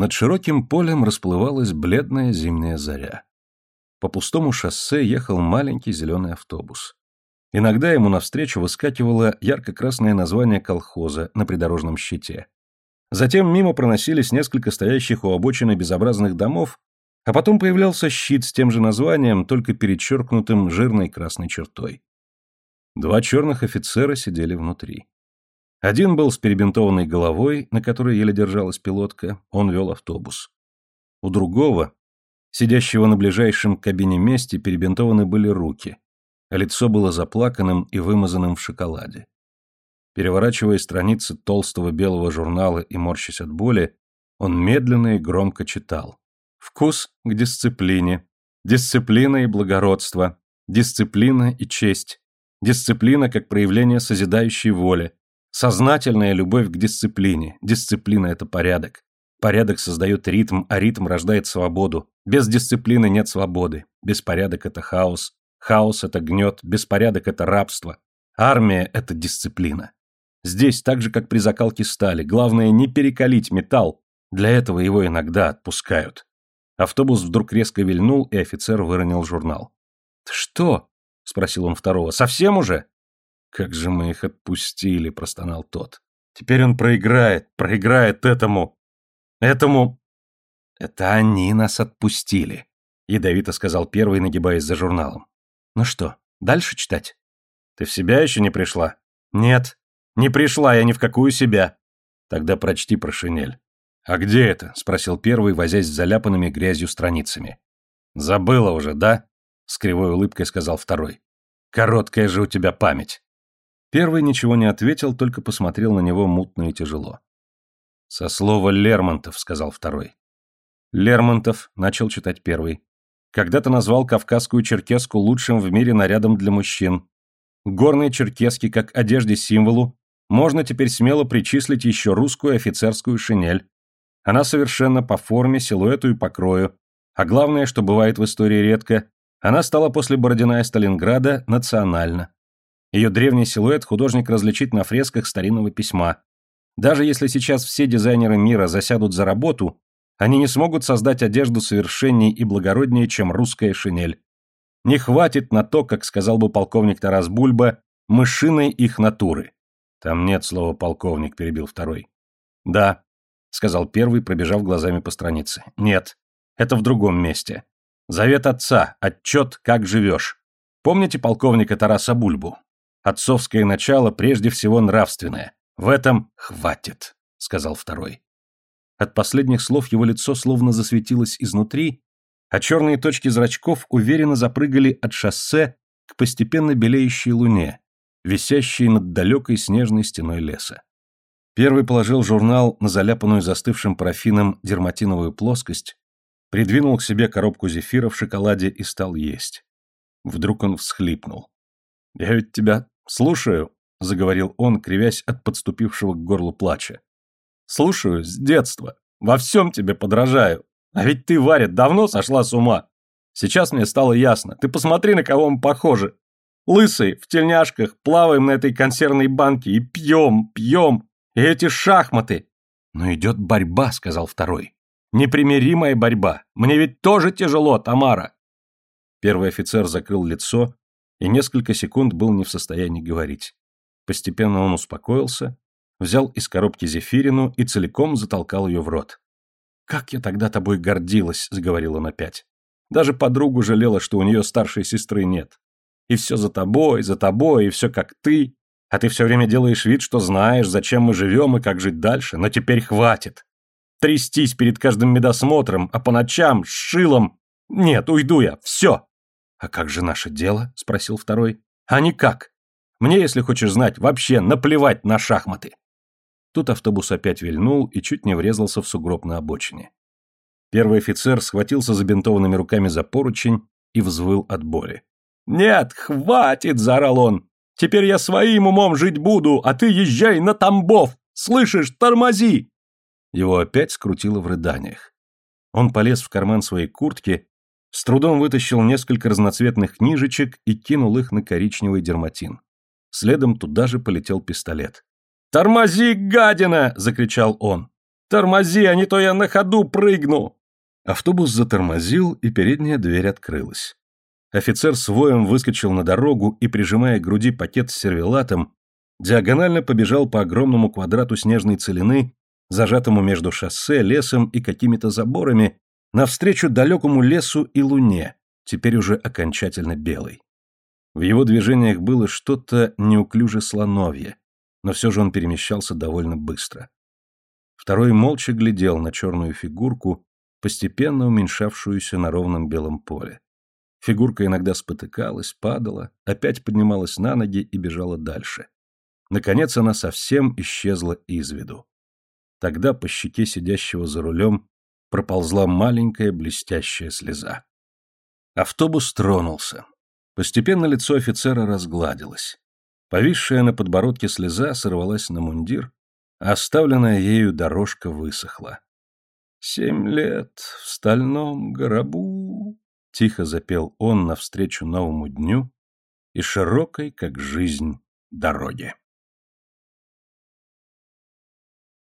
Над широким полем расплывалась бледная зимняя заря. По пустому шоссе ехал маленький зеленый автобус. Иногда ему навстречу выскакивало ярко-красное название колхоза на придорожном щите. Затем мимо проносились несколько стоящих у обочины безобразных домов, а потом появлялся щит с тем же названием, только перечеркнутым жирной красной чертой. Два черных офицера сидели внутри. Один был с перебинтованной головой, на которой еле держалась пилотка, он вел автобус. У другого, сидящего на ближайшем кабине месте, перебинтованы были руки, а лицо было заплаканным и вымазанным в шоколаде. Переворачивая страницы толстого белого журнала и морщась от боли, он медленно и громко читал. «Вкус к дисциплине. Дисциплина и благородство. Дисциплина и честь. Дисциплина как проявление созидающей воли. Сознательная любовь к дисциплине. Дисциплина – это порядок. Порядок создает ритм, а ритм рождает свободу. Без дисциплины нет свободы. Беспорядок – это хаос. Хаос – это гнет. Беспорядок – это рабство. Армия – это дисциплина. Здесь, так же, как при закалке стали, главное не перекалить металл. Для этого его иногда отпускают. Автобус вдруг резко вильнул, и офицер выронил журнал. «Ты что?» – спросил он второго. «Совсем уже?» «Как же мы их отпустили!» — простонал тот. «Теперь он проиграет, проиграет этому... этому...» «Это они нас отпустили», — ядовито сказал первый, нагибаясь за журналом. «Ну что, дальше читать?» «Ты в себя еще не пришла?» «Нет, не пришла я ни в какую себя». «Тогда прочти про шинель». «А где это?» — спросил первый, возясь с заляпанными грязью страницами. «Забыла уже, да?» — с кривой улыбкой сказал второй. «Короткая же у тебя память». Первый ничего не ответил, только посмотрел на него мутно и тяжело. «Со слова Лермонтов», — сказал второй. «Лермонтов», — начал читать первый, — «когда-то назвал кавказскую черкеску лучшим в мире нарядом для мужчин. Горные черкески, как одежде-символу, можно теперь смело причислить еще русскую офицерскую шинель. Она совершенно по форме, силуэту и покрою. А главное, что бывает в истории редко, она стала после Бородина и Сталинграда национальна. Ее древний силуэт художник различит на фресках старинного письма. Даже если сейчас все дизайнеры мира засядут за работу, они не смогут создать одежду совершенней и благороднее, чем русская шинель. Не хватит на то, как сказал бы полковник Тарас Бульба, мышиной их натуры. Там нет слова «полковник», — перебил второй. «Да», — сказал первый, пробежав глазами по странице. «Нет, это в другом месте. Завет отца, отчет «Как живешь». Помните полковника Тараса Бульбу? Отцовское начало прежде всего нравственное. В этом хватит, сказал второй. От последних слов его лицо словно засветилось изнутри, а черные точки зрачков уверенно запрыгали от шоссе к постепенно белеющей луне, висящей над далекой снежной стеной леса. Первый положил журнал на заляпанную застывшим парафином дерматиновую плоскость, придвинул к себе коробку зефира в шоколаде и стал есть. Вдруг он всхлипнул. «Я ведь тебя «Слушаю», — заговорил он, кривясь от подступившего к горлу плача. «Слушаю, с детства. Во всем тебе подражаю. А ведь ты, Варя, давно сошла с ума. Сейчас мне стало ясно. Ты посмотри, на кого мы похожи. Лысые, в тельняшках, плаваем на этой консервной банке и пьем, пьем. И эти шахматы. Но идет борьба, сказал второй. Непримиримая борьба. Мне ведь тоже тяжело, Тамара. Первый офицер закрыл лицо, и несколько секунд был не в состоянии говорить. Постепенно он успокоился, взял из коробки зефирину и целиком затолкал ее в рот. «Как я тогда тобой гордилась!» — заговорил он опять. «Даже подругу жалела, что у нее старшей сестры нет. И все за тобой, за тобой, и все как ты. А ты все время делаешь вид, что знаешь, зачем мы живем и как жить дальше, но теперь хватит. Трястись перед каждым медосмотром, а по ночам с шилом... Нет, уйду я, все!» «А как же наше дело?» — спросил второй. «А никак. Мне, если хочешь знать, вообще наплевать на шахматы». Тут автобус опять вильнул и чуть не врезался в сугроб на обочине. Первый офицер схватился забинтованными руками за поручень и взвыл от боли. «Нет, хватит!» — заорал он. «Теперь я своим умом жить буду, а ты езжай на Тамбов! Слышишь, тормози!» Его опять скрутило в рыданиях. Он полез в карман своей куртки с трудом вытащил несколько разноцветных книжечек и кинул их на коричневый дерматин. Следом туда же полетел пистолет. «Тормози, гадина!» — закричал он. «Тормози, а не то я на ходу прыгну!» Автобус затормозил, и передняя дверь открылась. Офицер с воем выскочил на дорогу и, прижимая к груди пакет с сервелатом, диагонально побежал по огромному квадрату снежной целины, зажатому между шоссе, лесом и какими-то заборами, навстречу далекому лесу и луне, теперь уже окончательно белой. В его движениях было что-то неуклюже слоновье, но все же он перемещался довольно быстро. Второй молча глядел на черную фигурку, постепенно уменьшавшуюся на ровном белом поле. Фигурка иногда спотыкалась, падала, опять поднималась на ноги и бежала дальше. Наконец она совсем исчезла из виду. Тогда по щеке сидящего за рулем проползла маленькая блестящая слеза. Автобус тронулся. Постепенно лицо офицера разгладилось. Повисшая на подбородке слеза сорвалась на мундир, а оставленная ею дорожка высохла. «Семь лет в стальном гробу», — тихо запел он навстречу новому дню и широкой, как жизнь, дороге.